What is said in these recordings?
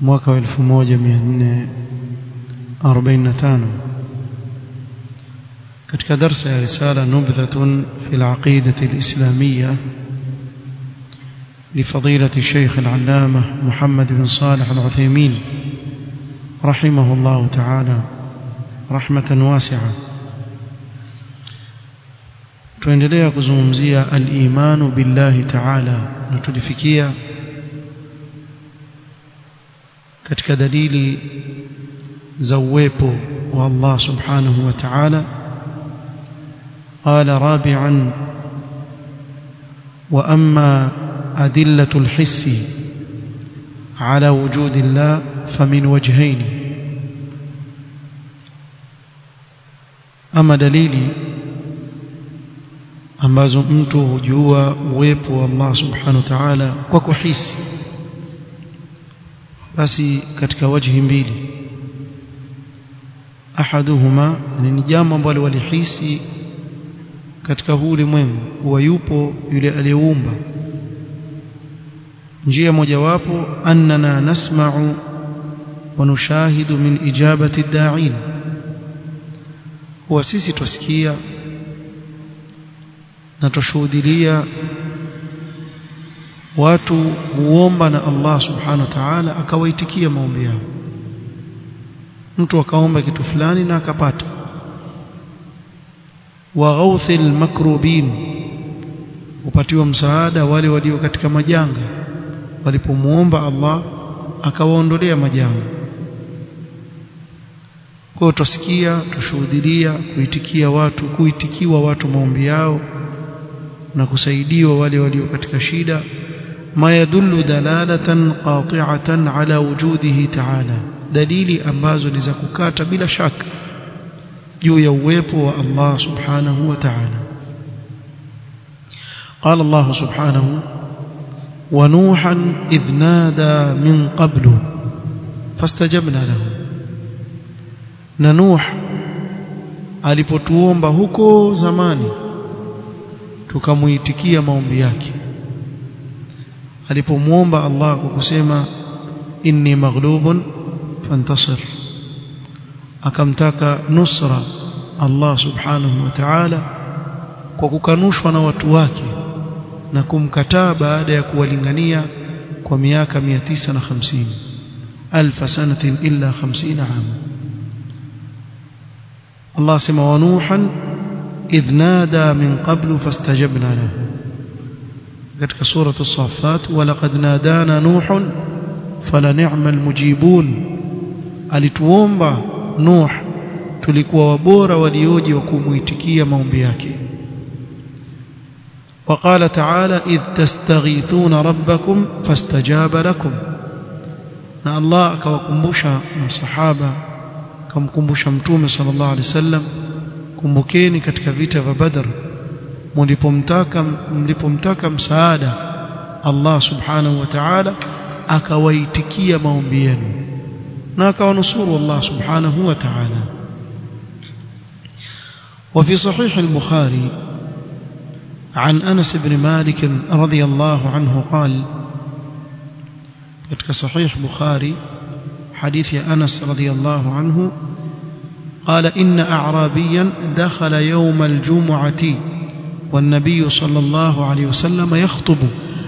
mwaka wa 1445 katika darsa ya risala nubdhatun fi al-aqidati al-islamiyya لفضيلة الشيخ العلامة محمد بن صالح العثيمين رحمه الله تعالى رحمة واسعة tuendelea kuzungumzia al-imanu billahi ta'ala na tulifikia katika dalili za uwepo wa Allah subhanahu wa ta'ala rabi'an wa amma adillatu al-hissi ala wujudi Allah famin wajhayn ama dalili ambazo mtu hujua uwepo wa Allah subhanahu wa ta'ala kwa kuhisi basi katika wajhi mbili ahaduhuma ni jambo ambalo walihisi katika huu ulimwengu huwa yupo yule aliyeumba. Njia mojawapo annana nasma'u wa nushahidu min ijabati ad-da'in huwa sisi twasikia na tushuhudia watu huomba na Allah subhanahu wa ta'ala akawaitikia maombi yao. Mtu akaomba kitu fulani na akapata. Wa ghauthil makrubin upatiwa msaada wale walio katika majanga. Walipomuomba Allah akawaondolea majanga. Kwa tusikia tushuhudia kuitikia watu kuitikiwa watu maombi yao na kusaidiwa wale walio katika shida ma yadullu dalalatan qati'atan ala wujudihi ta'ala dalili ambazo ni za kukata bila shaka juu ya uwepo wa Allah subhanahu wa ta'ala قال الله سبحانه ونوحا إذ نادى من قبل فاستجبنا له نوح alipotuomba huko zamani tukamuitikia maombi yake alipomuomba Allah kwa kusema inni maghlubun fantasir akamtaka nusra Allah subhanahu wa ta'ala kwa kukanushwa na watu wake na kumkataa baada ya kuwalingania kwa miaka 950 alf sanatin illa 50 ama Allah sema wa nuhan idh nada min qablu fastajabna lahu katika sura as-saffat wa laqad nadana nuhun fala ni'mal mujibun alituomba nuh tulikuwa wabora walioje wa kumuitikia maombi yake وقال تعالى إذ تستغيثون ربكم فاستجاب لكم na Allah akawakumbusha masahaba akamkumbusha mtume sallallahu alaihi wasallam kumbukeni katika vita vya Badr mlipomtaka mlipomtaka msaada Allah subhanahu wa ta'ala akawaitikia maombi yenu na akawanusuru Allah subhanahu wa ta'ala وفي صحيح البخاري عن أنس بن مالك رضي الله عنه قال كتك صحيح بخاري حديث أنس رضي الله عنه قال إن أعرابيا دخل يوم الجمعة والنبي صلى الله عليه وسلم يخطب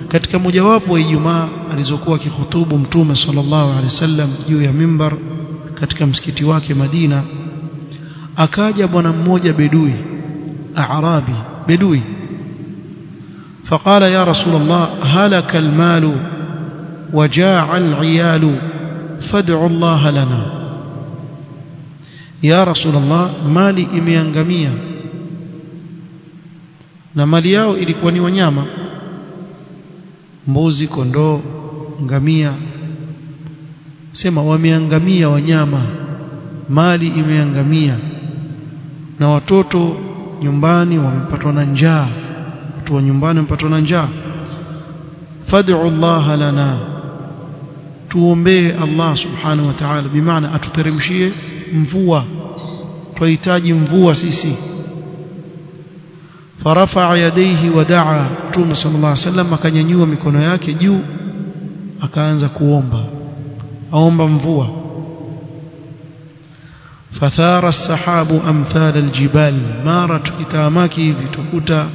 katika mojawapo wa Ijumaa alizokuwa kihutubu mtume sallallahu alaihi wasallam juu ya mimbar katika msikiti wake Madina akaja bwana mmoja bedui Arabi bedui فقال يا رسول الله هلك المال وجاع العيال فادع الله لنا يا رسول الله مالي imeangamia na mali yao ilikuwa ni wanyama. Mbuzi kondoo ngamia. Sema wameangamia wanyama. Mali imeangamia. Na watoto nyumbani wamepatwa na njaa. Watu wa nyumbani wamepatwa na njaa. Fad'u Allah lana. Tuombee Allah subhanahu wa ta'ala. Bimaana atuteremshie mvua. Twahitaji mvua sisi farafa yadayhi wadaa Mtume sallallahu alaihi wasallam akanyanyua mikono yake juu akaanza kuomba. Aomba mvua. Fathara as-sahabu amthal al-jibal. Mara tukitamaki hivi tukuta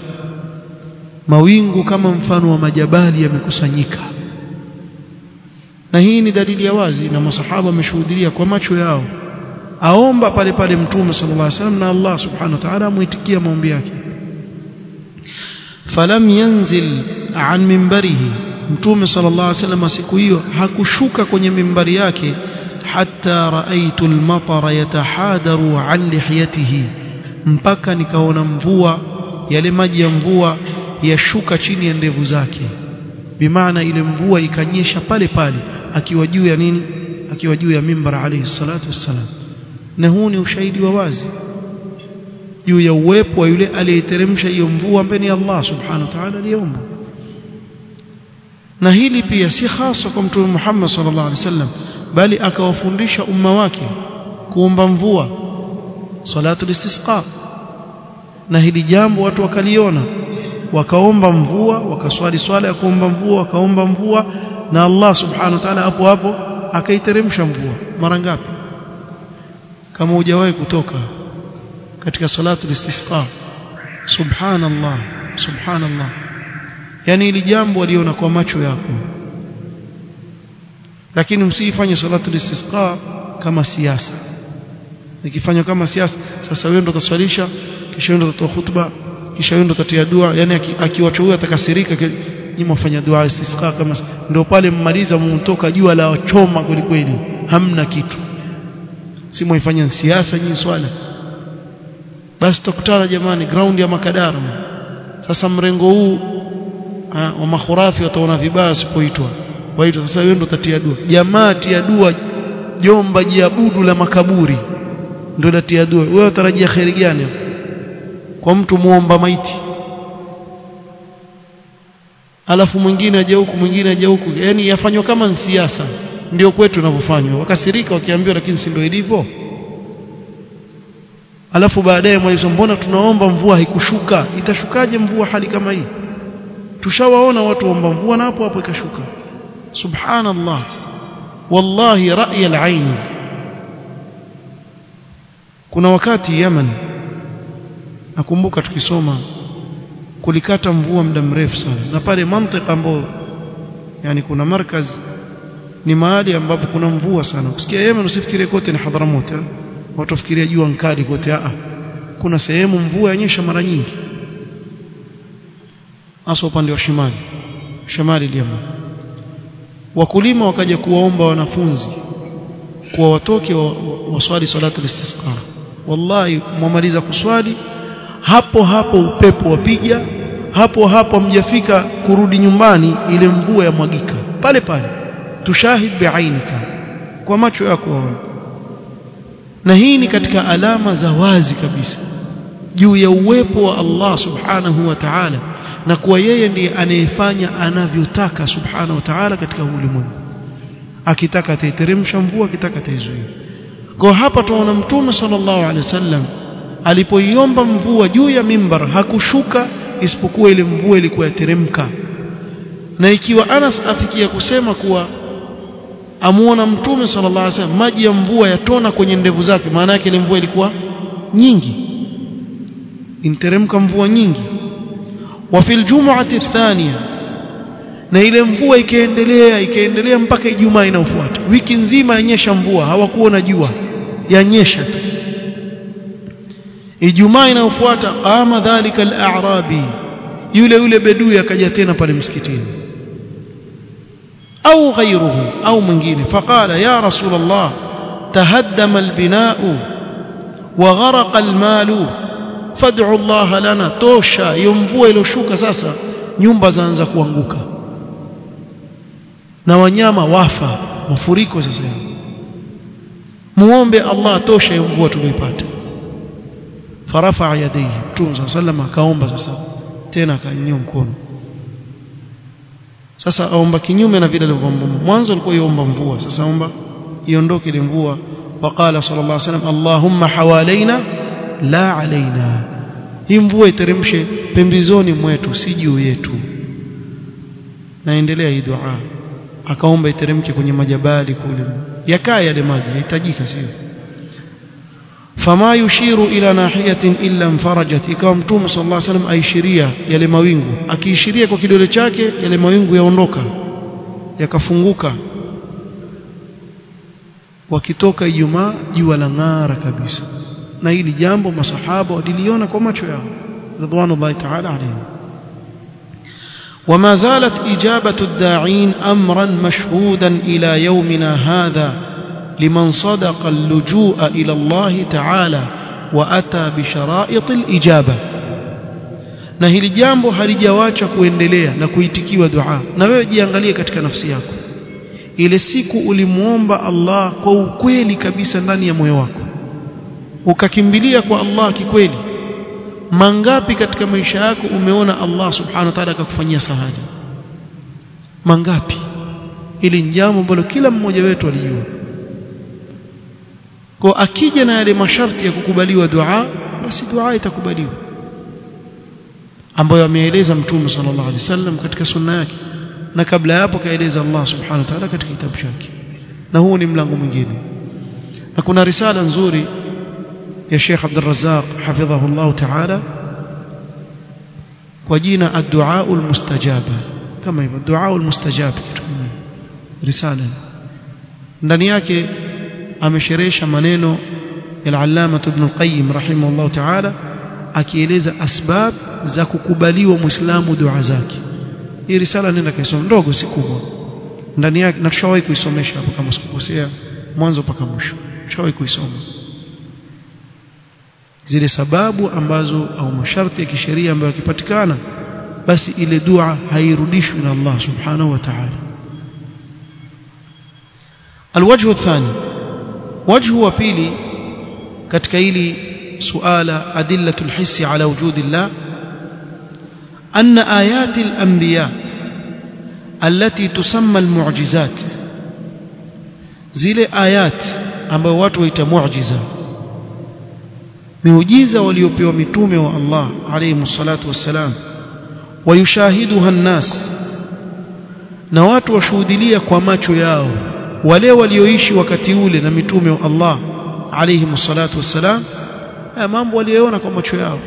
mawingu kama mfano wa majabali yamekusanyika. Na hii ni dalili ya wazi na masahaba wameshuhudia kwa macho yao. Aomba pale pale mtume sallallahu alaihi wasallam na Allah subhanahu wa ta'ala amuitikia maombi yake falam yanzil an mimbarihi mtume sallallahu alaihi wasallam siku hiyo hakushuka kwenye mimbari yake hatta raaitu almatara yatahadaru an lihiyatihi mpaka nikaona mvua yale maji ya mvua yashuka chini ya ndevu zake. Bimaana ile mvua ikanyesha pale pale akiwa juu ya nini? Akiwa juu ya mimbar alayhi salatu wassalam. Na huu ni ushahidi wa wazi juu ya uwepo wa yule aliyeteremsha hiyo mvua ambaye ni Allah subhanahu wa ta'ala aliyeomba na hili pia si hasa kwa mtume Muhammad sallallahu alaihi wasallam bali akawafundisha umma wake kuomba mvua salatu istisqa. Na hili jambo watu wakaliona wakaomba mvua wakaswali swala ya kuomba mvua wakaomba mvua na Allah subhanahu wa ta'ala hapo hapo akaiteremsha mvua. Mara ngapi? Kama hujawahi kutoka katika salatu istisqa subhanallah subhanallah. Yani ili jambo aliona kwa macho yako. Lakini msifanye salatu istisqa kama siasa. Ikifanywa kama siasa sasa wewe ndo utaswalisha kisha wewe ndo utatoa hutuba kisha wewe ndo utatia dua. Yani akiwacha huyo atakasirika nyinyi mfanya dua istisqa kama ndio pale mmaliza mtoka jua la choma kweli kweli. Hamna kitu. Si ifanye siasa nyinyi swala basi tukutana jamani ground ya makadara sasa mrengo huu ha, wa makhurafi wataona vibaya sipoitwa waitwa sasa wewe ndo utatia dua jamaa tia dua jomba jiabudu la makaburi. Ndio latia dua wewe utarajia khairi gani? Kwa mtu muomba maiti. Alafu mwingine aje huku mwingine aje huku. Yani yafanywa kama siasa. Ndio kwetu inavyofanywa. Wakasirika wakiambiwa lakini si ndio ilivyo alafu baadaye mwalizo mbona tunaomba mvua haikushuka? Itashukaje mvua hali kama hii? Tushawaona watu waomba mvua na hapo hapo ikashuka. Subhanallah. Wallahi ra'y al-ain kuna wakati Yemen nakumbuka tukisoma kulikata mvua muda mrefu sana. Na pale mantika ambao yani kuna markaz ni mahali ambapo kuna mvua sana. Usikia Yemen usifikirie kote ni hadhara Hadhramut watu wafikiria jua nkali kote a kuna sehemu mvua yanyesha mara nyingi. Hasa upande wa shimali shimali Yemen wakulima wakaja kuwaomba wanafunzi kuwa watoke waswali wa, wa salatu istisqa. Wallahi mwamaliza kuswali hapo hapo upepo wapija hapo hapo mjafika kurudi nyumbani ile mvua ya mwagika pale pale tushahid biainika kwa macho yako na hii ni katika alama za wazi kabisa juu ya uwepo wa Allah subhanahu wa ta'ala na kuwa yeye ndiye anayefanya anavyotaka subhanahu wa ta'ala katika ulimwengu. Akitaka ataiteremsha mvua akitaka ataizuia. Kwa hapa tunaona mtume sallallahu alaihi wasallam alipoiomba mvua juu ya mimbar hakushuka isipokuwa ile mvua ilikuwa yateremka. Na ikiwa Anas afikia kusema kuwa amuona mtume sallallahu alaihi wasallam maji ya mvua yatona kwenye ndevu zake. Maana yake ile mvua ilikuwa nyingi. Interemka mvua nyingi. Wa fil jumu'ati thania na ile mvua ikaendelea ikaendelea mpaka Ijumaa inayofuata. Wiki nzima yanyesha mvua hawakuona jua. Yanyesha tu. Ijumaa inayofuata qama dhalika al-a'rabi yule yule bedui akaja tena pale msikitini au ghayruhu au mwingine faqala ya rasul Allah tahaddama al-bina'u wa gharaqa al-malu fad'u Allah lana tosha hiyo mvua iliyoshuka sasa nyumba zaanza kuanguka na wanyama wafa mafuriko sasa muombe Allah atoshe mvua tuliyopata farafa yadayhi mtume sallam akaomba sasa tena akanyanyua mkono sasa aomba kinyume na vile alivyoomba mwanzo alikuwa yomba mvua. Sasa aomba iondoke ile mvua. Waqala sallallahu alaihi wasallam allahumma hawalaina la alaina. Hii mvua iteremshe pembezoni mwetu si juu yetu. Naendelea hii dua. Akaomba iteremke kwenye majabali kule. Yakaa yale maji yahitajika sio fama yushiru ila nahiyatin illa mfarajat ikawa mtume sallallahu alaihi wasallam aishiria yale mawingu akiishiria kwa kidole chake yale mawingu yaondoka yakafunguka wakitoka Ijumaa jua la ng'ara kabisa na hili jambo masahaba waliliona kwa macho yao ridwanullahi ta'ala alayhim وما زالت إجابة الداعين أمرا مشهودا إلى يومنا هذا liman sadaqa al-lujua ila Allah ta'ala wa ata bi sharait al-ijaba na hili jambo halijawacha kuendelea na kuitikiwa dua. Na wewe jiangalie katika nafsi yako. Ile siku ulimuomba Allah kwa ukweli kabisa ndani ya moyo wako. Ukakimbilia kwa Allah kikweli. Mangapi katika maisha yako umeona Allah subhanahu wa ta'ala akakufanyia sahali mangapi? Ili jambo ambalo kila mmoja wetu alijua kwa akija na yale masharti ya kukubaliwa dua basi dua itakubaliwa. Ambayo ameeleza mtume sallallahu alaihi wasallam katika sunna yake. Na kabla ya hapo kaeleza Allah subhanahu wa ta'ala katika kitabu chake. Na huu ni mlango mwingine. Na kuna risala nzuri ya Sheikh Abdul Razzaq hafidhahullah ta'ala kwa jina ad-du'a al-mustajaba kama hivyo du'a al-mustajaba risala. Ndani yake amesherehesha maneno ya al-allama ibn al-qayyim rahimahullah ta'ala akieleza asbab za kukubaliwa muislamu dua zake hii risala nenda kaisoma ndogo si kubwa ndani yake na tushawahi kuisomesha hapo kama sikukosea mwanzo mpaka mwisho tushawahi kuisoma zile sababu ambazo au masharti ya kisheria ambayo yakipatikana basi ile dua hairudishwi na Allah subhanahu wa ta'ala الوجه الثاني وجه وفيلي كتكيلي سؤال أدلة الحس على وجود الله أن آيات الأنبياء التي تسمى المعجزات زيلي آيات أما واتويت معجزة. معجزة وليوبي ومتومي والله عليهم الصلاة والسلام ويشاهدها الناس نوات وشودليك وماتو ياهو wale walioishi wakati ule na mitume wa Allah alayhi salatu wassalam haya mambo waliyoona kwa macho yao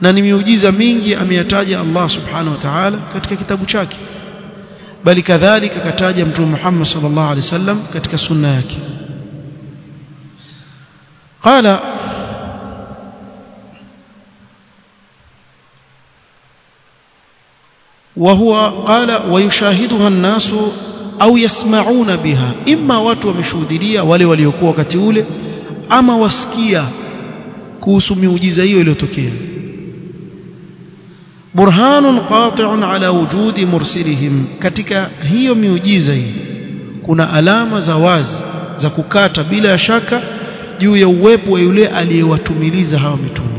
na ni miujiza mingi ameyataja Allah subhanahu wa ta'ala katika kitabu chake bali kadhalika kataja mtume Muhammad sallallahu alaihi wasallam katika sunna yake qala وهو قال ويشاهدها الناس au yasmauna biha imma watu wameshuhudia wale waliokuwa wakati ule ama wasikia kuhusu miujiza hiyo iliyotokea. Burhanun qati'un ala wujudi mursilihim katika hiyo miujiza hii kuna alama za wazi za kukata bila shaka juu ya uwepo wa yule aliyewatumiliza hawa mitume.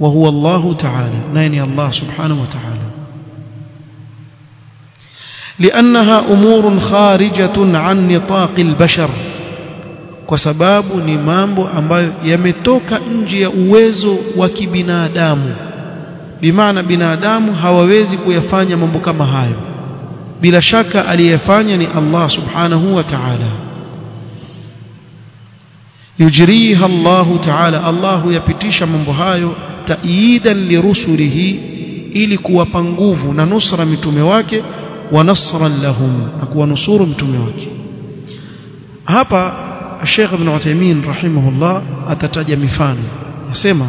Wa huwa Allahu ta'ala naye ni Allah subhanahu wa ta'ala لأنها أمور خارجة عن نطاق البشر kwa sababu ni mambo ambayo yametoka nje ya uwezo wa kibinadamu bimaana binadamu hawawezi kuyafanya mambo kama hayo bila shaka aliyefanya ni Allah subhanahu wa ta'ala yujriha Allah ta'ala Allah yapitisha mambo hayo taidan lirusulihi ili kuwapa nguvu na nusra mitume wake ونصرا لهم اكو نصور متوموك هابا الشيخ ابن عثيمين رحمه الله اتتجى مثال يسمى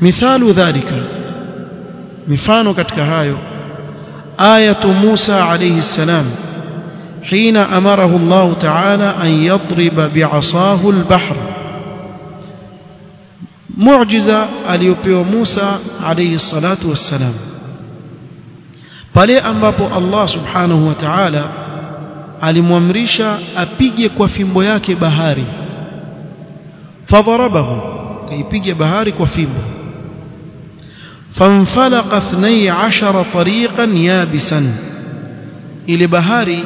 مثال ذلك مثال ketika hayo آية موسى عليه السلام حين أمره الله تعالى أن يضرب بعصاه البحر. معجزة اليوبيو موسى عليه الصلاة والسلام. Pale ambapo Allah subhanahu wa ta'ala alimwamrisha apige kwa fimbo yake bahari. Fadharabahu kaipige bahari kwa fimbo. Fanfalaqa 12 tariqan yabisan. Ile bahari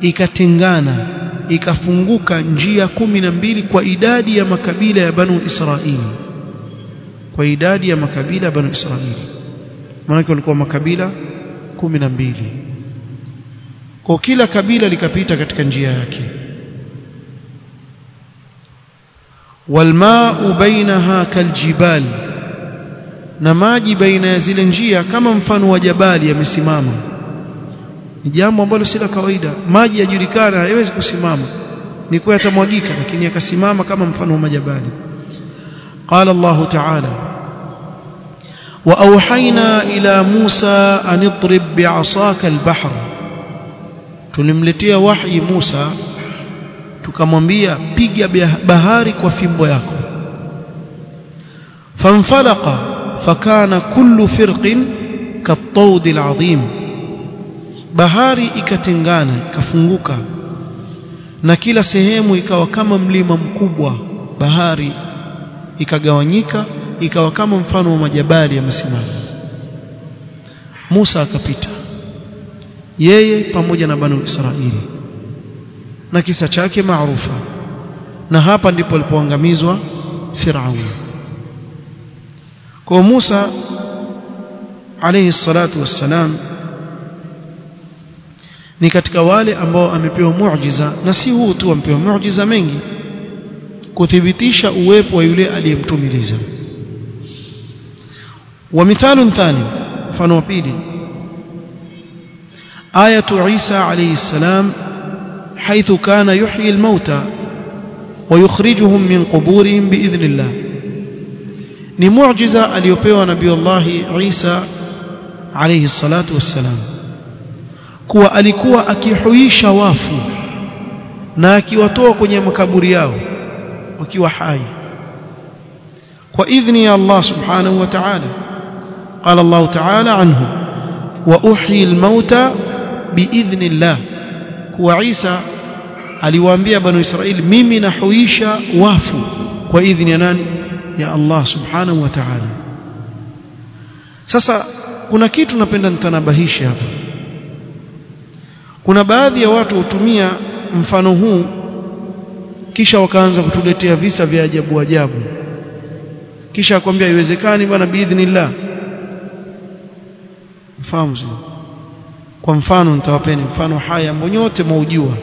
ikatengana ikafunguka njia kumi na mbili kwa idadi ya makabila ya banu Israili kwa idadi ya makabila ya banu Israili maana walikuwa makabila kumi na mbili. Kwa kila kabila likapita katika njia yake. Walmau bainaha kaljibali na maji baina ya zile njia kama mfano wa jabali yamesimama. Ni jambo ambalo si la kawaida. Maji yajulikana haiwezi kusimama. Ni kwa yatamwagika lakini yakasimama kama mfano wa majabali. Qala allah ta'ala وأوحينا إلى موسى أن اضرب بعصاك البحر tulimletea wahi Musa tukamwambia piga bahari kwa fimbo yako fanfalaqa fakana kullu firqin katawd alazim bahari ikatengana ikafunguka na kila sehemu ikawa kama mlima mkubwa bahari ikagawanyika ikawa kama mfano wa majabali yamesimama Musa akapita. Yeye pamoja na banu Israili. Na kisa chake maarufa na hapa ndipo alipoangamizwa Firaun. Kwa Musa alayhi salatu wassalam ni katika wale ambao amepewa muujiza na si huu tu amepewa muujiza mengi kuthibitisha uwepo wa yule aliyemtumiliza wa mithalun thani mfano wa pili آية عيسى عليه السلام حيث كان يحيي الموتى ويخرجهم من قبورهم بإذن الله ni muujiza aliyopewa nabii Allah Isa alayhi salatu wassalam kuwa alikuwa akihuisha wafu na akiwatoa kwenye makaburi yao wakiwa hai kwa idhni ya Allah subhanahu wa ta'ala qala الله تعالى عنه wa الموتى باذن الله kuwa Isa aliwaambia banu Israeli mimi nahuisha wafu kwa idhni ya nani? Ya Allah subhanahu wa ta'ala. Sasa kuna kitu napenda nitanabahisha hapa. Kuna baadhi ya watu hutumia mfano huu kisha wakaanza kutuletea visa vya ajabu ajabu. Kisha akwambia haiwezekani bwana biidhnillah mfahamu sio kwa mfano nitawapeni mfano haya ambao nyote mwaujua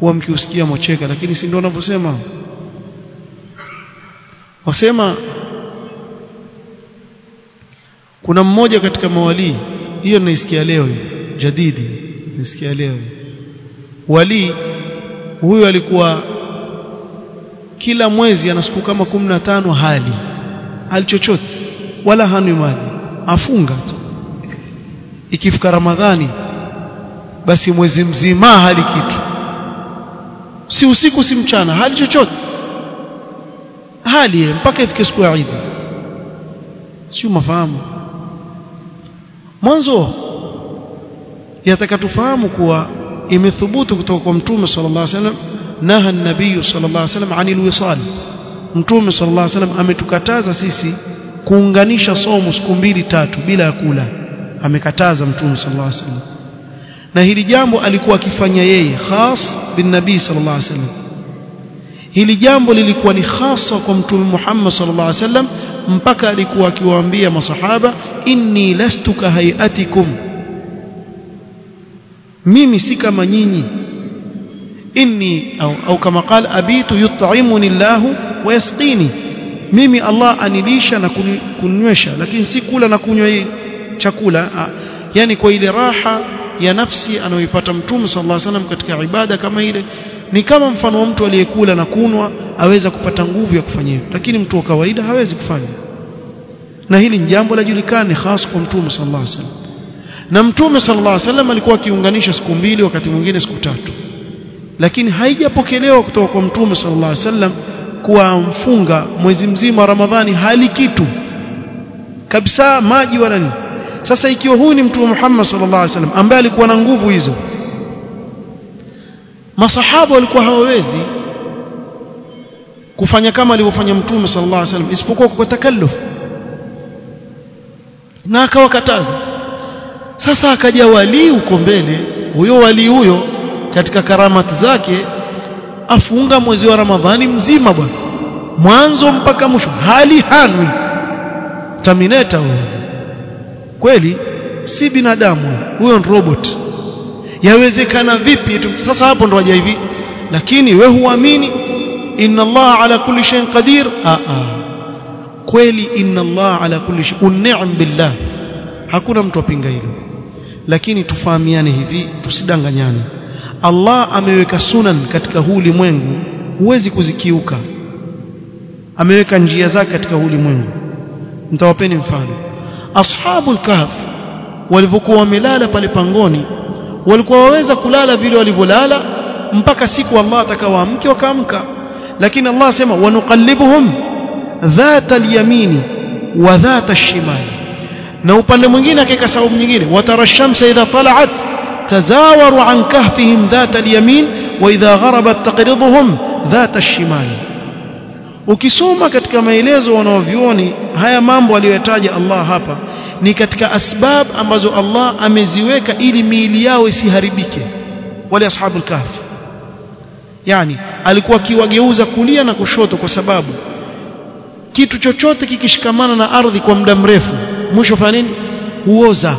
huwa mkiusikia mocheka lakini si ndio wanavyosema? Wasema kuna mmoja katika mawalii hiyo naisikia leo jadidi nisikia leo wali huyu alikuwa kila mwezi ana siku kama 15 hali hali chochote wala hanwi maji afunga tu ikifika ramadhani basi mwezi mzima hali kitu. Si usiku si mchana hali chochote. Hali mpaka ifike siku ya Eid. Sio mafahamu. Mwanzo yataka tufahamu kuwa imethubutu kutoka kwa mtume sallallahu alaihi wasallam naha an-nabiy sallallahu alaihi wasallam anil wisal. Mtume sallallahu alaihi wasallam ametukataza sisi kuunganisha somo siku mbili tatu bila ya kula amekataza mtume sallallahu alaihi wasallam. Na hili jambo alikuwa akifanya yeye khas bin nabii sallallahu alaihi wasallam. Hili jambo lilikuwa ni hasa kwa mtume Muhammad sallallahu alaihi wasallam mpaka alikuwa akiwaambia masahaba inni lastu kahayatikum mimi si kama nyinyi. Inni au, au kama qala abitu yut'imuni Allahu wa yasqini. Mimi Allah anilisha na kunywesha lakini si kula na kunywa chakula yani kwa ile raha ya nafsi anayoipata mtume sallallahu alaihi wasallam katika ibada kama ile ni kama mfano wa mtu aliyekula na kunwa aweza kupata nguvu ya kufanya hivyo. Lakini mtu wa kawaida hawezi kufanya. Na hili ni jambo lajulikane hasa kwa mtume sallallahu alaihi wasallam. Na mtume sallallahu alaihi wasallam alikuwa akiunganisha siku mbili wakati mwingine siku tatu. Lakini haijapokelewa kutoka kwa mtume sallallahu alaihi wasallam kuwa amfunga mwezi mzima wa Ramadhani hali kitu. Kabisa maji wala nini sasa ikiwa huyu ni mtume Muhammad sallallahu alaihi wasallam ambaye alikuwa na nguvu hizo masahaba walikuwa hawawezi kufanya kama alivyofanya mtume sallallahu alaihi wasallam isipokuwa kwa takalluf na akawakataza. Sasa akaja walii huko mbele huyo walii huyo katika karamati zake afunga mwezi wa Ramadhani mzima bwana. Mwanzo mpaka mwisho hali hanwi. Tamineta huyo kweli si binadamu. Huyo ni robot. Yawezekana vipi tu? Sasa hapo ndo waja hivi. Lakini we huamini inna Allah ala kulli shay'in qadir? A a kweli inna Allah ala kulli shay'in un'am billah. Hakuna mtu apinga hilo. Lakini tufahamiane hivi tusidanganyane. Allah ameweka sunan katika huu ulimwengu huwezi kuzikiuka. Ameweka njia zake katika huu ulimwengu. Nitawapeni mfano ashabul kahf walivyokuwa wamelala pale pangoni walikuwa waweza kulala vile walivyolala mpaka siku Allah atakawaamke wakaamka. Lakini Allah asema wanuqallibuhum dhata alyamini wa dhata ash-shimali na upande mwingine akaweka sababu nyingine watara shamsa idha tala'at tazawaru an kahfihim dhata alyamin wa idha gharabat taqriduhum dhata ash-shimali ukisoma katika maelezo wanaovioni haya mambo aliyoyataja Allah hapa ni katika asbab ambazo Allah ameziweka ili miili yao isiharibike. Wale ashabul kahfi yani alikuwa akiwageuza kulia na kushoto kwa sababu kitu chochote kikishikamana na ardhi kwa muda mrefu mwisho fanya nini? Huoza.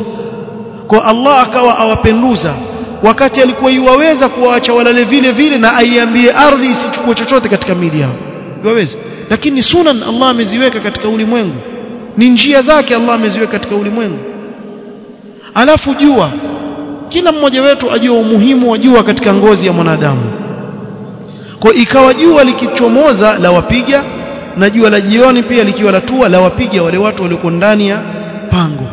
Kwa Allah akawa awapenduza. Wakati alikuwa yuwaweza kuwaacha walale vile vile na aiambie ardhi isichukue chochote katika miili yao yuwaweza lakini sunan Allah ameziweka katika ulimwengu. Ni njia zake Allah ameziweka katika ulimwengu. Alafu jua. Kila mmoja wetu ajue umuhimu wa jua katika ngozi ya mwanadamu. Kwa ikawa jua likichomoza la wapiga na jua la jioni pia likiwa latua la wapiga wale watu walioko ndani ya pango.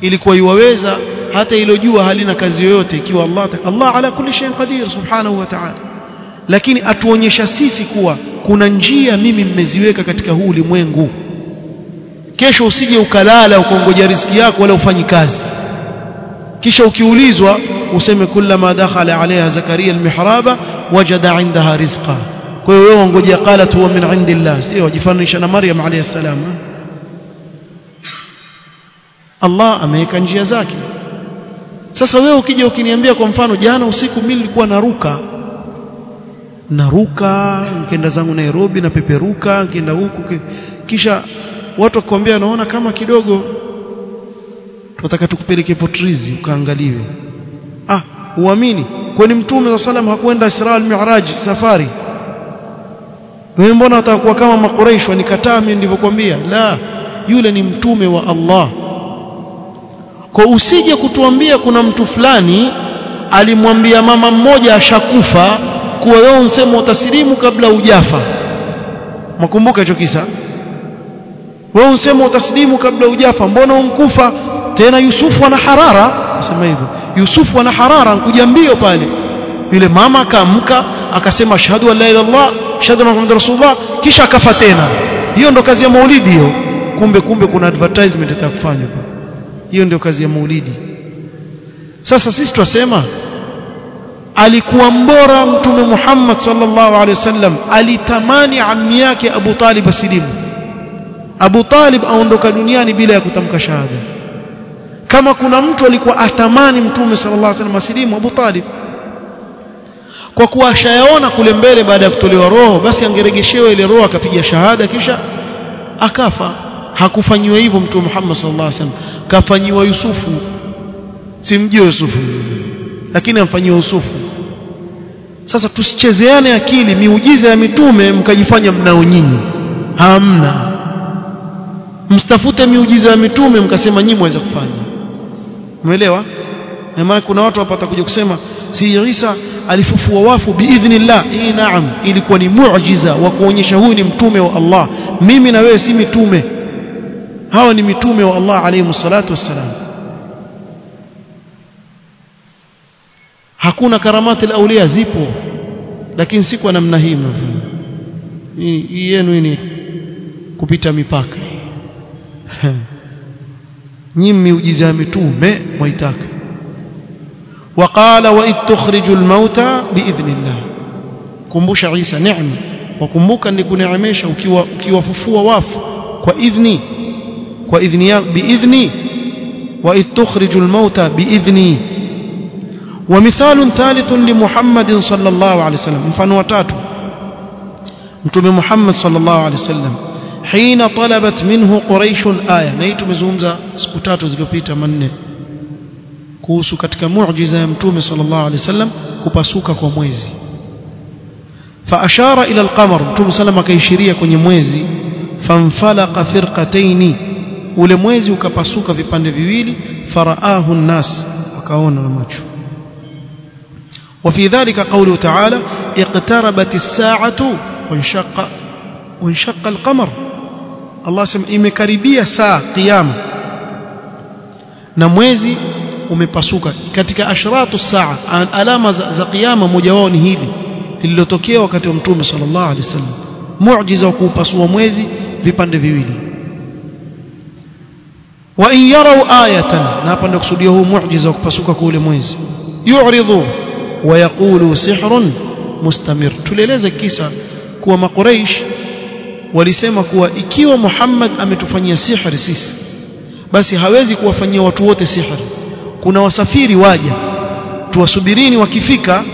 Ilikuwa iwaweza hata ilo jua halina kazi yoyote ikiwa Allah Allah ala kulli shay'in qadir subhanahu wa ta'ala lakini atuonyesha sisi kuwa kuna njia mimi mmeziweka katika huu ulimwengu. Kesho usije ukalala ukongoja riziki yako wala ufanyi kazi. Kisha ukiulizwa useme kullama dakhala alaiha zakaria almihraba wajada indaha rizqa. Kwa hiyo wewe ungoja qalat huwa min indillah. Sio wajifananisha na maryam alayhi salam. Allah ameweka njia zake. Sasa wewe ukija ukiniambia kwa mfano jana usiku mimi nilikuwa naruka naruka nikaenda zangu Nairobi na peperuka nikaenda huku kisha watu wakwambia naona kama kidogo. Tunataka tukupeleke potrizi ukaangaliwe. Ah uamini kwani mtume wa salam hakwenda Isra al-Mi'raj safari? Wewe mbona utakuwa kama makuraish wanikataa mimi ndivyokuambia la yule ni mtume wa Allah. Kwa usije kutuambia kuna mtu fulani alimwambia mama mmoja ashakufa kuwa wewe unsema utasilimu kabla hujafa. Mkumbuka hicho kisa. Wewe unsema utaslimu kabla hujafa. Mbona umkufa? Tena Yusufu ana harara. Nasema hivyo. Yusufu ana harara nkuja mbio pale. Yule mama akaamka akasema shahadu la ilaha illallah shahadu muhammad rasulullah kisha akafa tena. Hiyo ndo kazi ya maulidi hiyo. Kumbe kumbe kuna advertisement itakufanywa hiyo ndio kazi ya maulidi. Sasa sisi twasema alikuwa mbora mtume Muhammad sallallahu alaihi wasallam. Alitamani ammi yake Abu Talib asilimu. Abu Talib aondoka duniani bila ya kutamka shahada. Kama kuna mtu alikuwa atamani mtume sallallahu alaihi wasallam asilimu Abu Talib. Kwa kuwa ashayaona kule mbele baada ya kutolewa roho basi angeregeshewa ile roho akapiga shahada kisha akafa. Hakufanyiwa hivyo mtume Muhammad sallallahu alaihi wasallam. Kafanyiwa Yusufu. Simjue Yusufu. Lakini amfanyiwa Yusufu sasa tusichezeane akili miujiza ya mitume mkajifanya mnao nyinyi. Hamna. Msitafute miujiza ya mitume mkasema nyinyi mwaweza kufanya. Umeelewa? Maana kuna watu wapata kuja kusema si Isa alifufua wafu biidhnillah. Hii naam ilikuwa ni muujiza wa kuonyesha huyu ni mtume wa Allah. Mimi na wewe si mitume. Hawa ni mitume wa Allah alayhi salatu wassalam hakuna karamati aulia zipo. Lakini si kwa namna hii hii yenu ni kupita mipaka. Nyinyi miujiza ya mitume mwaitaka. Waqala wa itukhriju almauta biidhnillah. Kumbusha Isa neema wakumbuka nikuneemesha ukiwa ukiwafufua wafu. Kwa idhni. Kwa idhni biidhni. Wa itukhriju almauta biidhni. ومثال ثالث لمحمد صلى الله عليه وسلم. مفانو ثلاثة متوم محمد صلى الله عليه وسلم. حين طلبت منه قريش الآية. نيت مزومزا سكو ثلاثة زيبيطه منني كوسو ketika معجزة متوم صلى الله عليه وسلم. كوباسوكا كو مويزي. فأشار إلى القمر. متوم صلى الله عليه وسلم كايشيريا mwezi فانفلق فرقتين. ولمويزي وكباسوكا ukapasuka vipande viwili الناس. nnas akaona وفي ذلك قوله تعالى اقتربت الساعة وانشق وانشق القمر الله سمع imekaribia saa kiyama na mwezi umepasuka katika ashratu saa alama za, za kiyama moja wao ni hili lililotokea wakati wa mtume sallallahu alaihi wasallam muujiza wa kuupasua mwezi vipande viwili wa in yarau ayatan na hapa ndio kusudia huu muujiza wa kupasuka kwa ule mwezi yu'ridhu wa yaqulu sihrun mustamir. Tulieleza kisa kuwa makuraish walisema kuwa ikiwa Muhammad ametufanyia sihri sisi basi hawezi kuwafanyia watu wote sihri. Kuna wasafiri waja tuwasubirini wakifika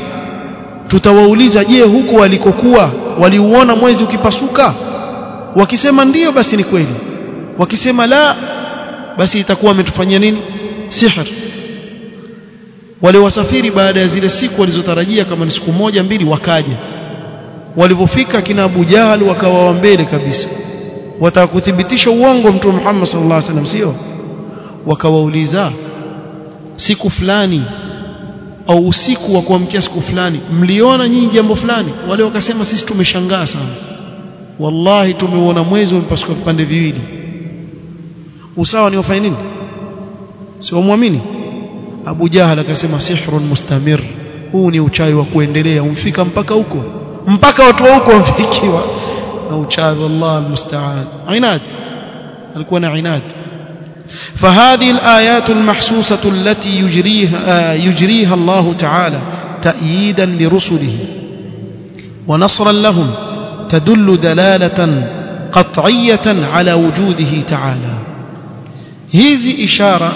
tutawauliza je huko walikokuwa waliuona mwezi ukipasuka? Wakisema ndiyo basi ni kweli. Wakisema la basi itakuwa ametufanyia nini? Sihr wale wasafiri baada ya zile siku walizotarajia kama ni siku moja mbili wakaja. Walipofika kina Abu Jahal wakawa wa mbele kabisa. Wataka kuthibitisha uongo mtume Muhammad sallallahu alaihi wasallam sio? Wakawauliza siku fulani au usiku wa kuamkia siku fulani mliona nyinyi jambo fulani? Wale wakasema sisi tumeshangaa sana. Wallahi tumeuona mwezi umepasuka vipande viwili. Usawa ni wafanye nini? Si wamwamini Abu Jahal akasema sihrun mustamir huu ni uchawi wa kuendelea umfika mpaka huko mpaka watu wa huko wamfikiwa na uchawi wallah almusta'an inad alikuwa na inad فهذه الآيات المحسوسة التي يجريها, يجريها الله تعالى تأييدا لرسله ونصرا لهم تدل دلالة قطعية على وجوده تعالى hizi ishara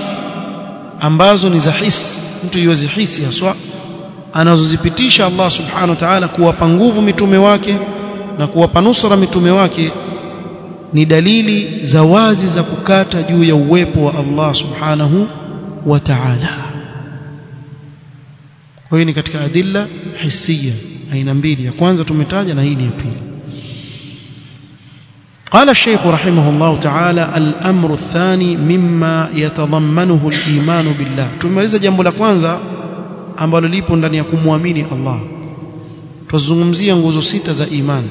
ambazo ni za hisi mtu yuwazihisi haswa. Anazozipitisha Allah subhanahu wa ta'ala kuwapa nguvu mitume wake na kuwapa nusra mitume wake ni dalili za wazi za kukata juu ya uwepo wa Allah subhanahu wa ta'ala. Kwa hiyo ni katika adilla hisia aina mbili. Ya kwanza tumetaja na hii ni ya pili قال الشيخ رحمه الله تعالى الأمر الثاني مما يتضمنه الإيمان بالله tumeweza jambo la kwanza ambalo lipo ndani ya kumwamini Allah tuzungumzia nguzo sita za imani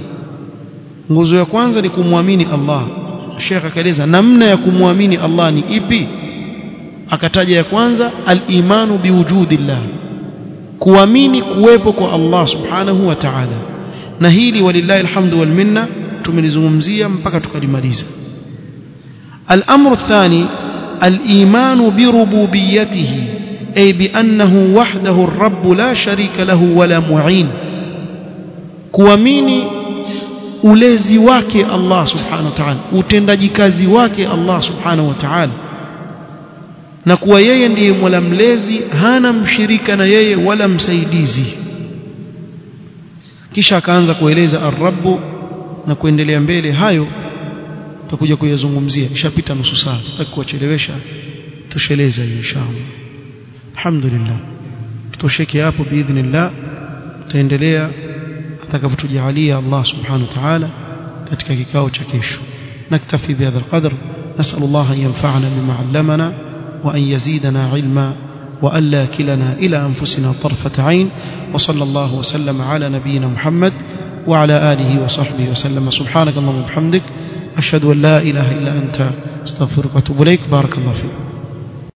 nguzo ya kwanza ni kumwamini Allah Sheikh akaeleza namna ya kumwamini Allah ni ipi akataja ya kwanza al-imanu biwujudillah kuamini kuwepo kwa Allah subhanahu wa ta'ala na hili walillahi alhamdu wal minna tumelizungumzia mpaka tukalimaliza. Athani al-imanu birububiyyatihi ay bi annahu wahdahu ar-rabb la sharika lahu wala mu'in. Kuamini ulezi wake Allah subhanahu wa ta'ala utendaji kazi wake Allah subhanahu wa ta'ala. Na kuwa yeye ndiye mola mlezi hana mshirika na yeye wala msaidizi. Kisha akaanza kueleza ar-rabb na kuendelea mbele hayo tutakuja kuyazungumzia. Ishapita nusu saa sitaki kuwachelewesha. Tosheleza hiyo inshallah. Alhamdulillah. Tutosheke hapo biidhnillah. Tutaendelea atakapotujalia Allah subhanahu wa ta'ala katika kikao cha kesho. Naktafi bihadha alqadr. Nasal Allah an yanfa'ana bima 'allamana wa an yazidana 'ilma wa an la kilana ila anfusina tarfata 'ain wa sallallahu wa sallama ala nabiyyina Muhammad wa ala alihi wa sahbihi wa sallama subhanaka Allahumma wa bihamdik ashhadu an la ilaha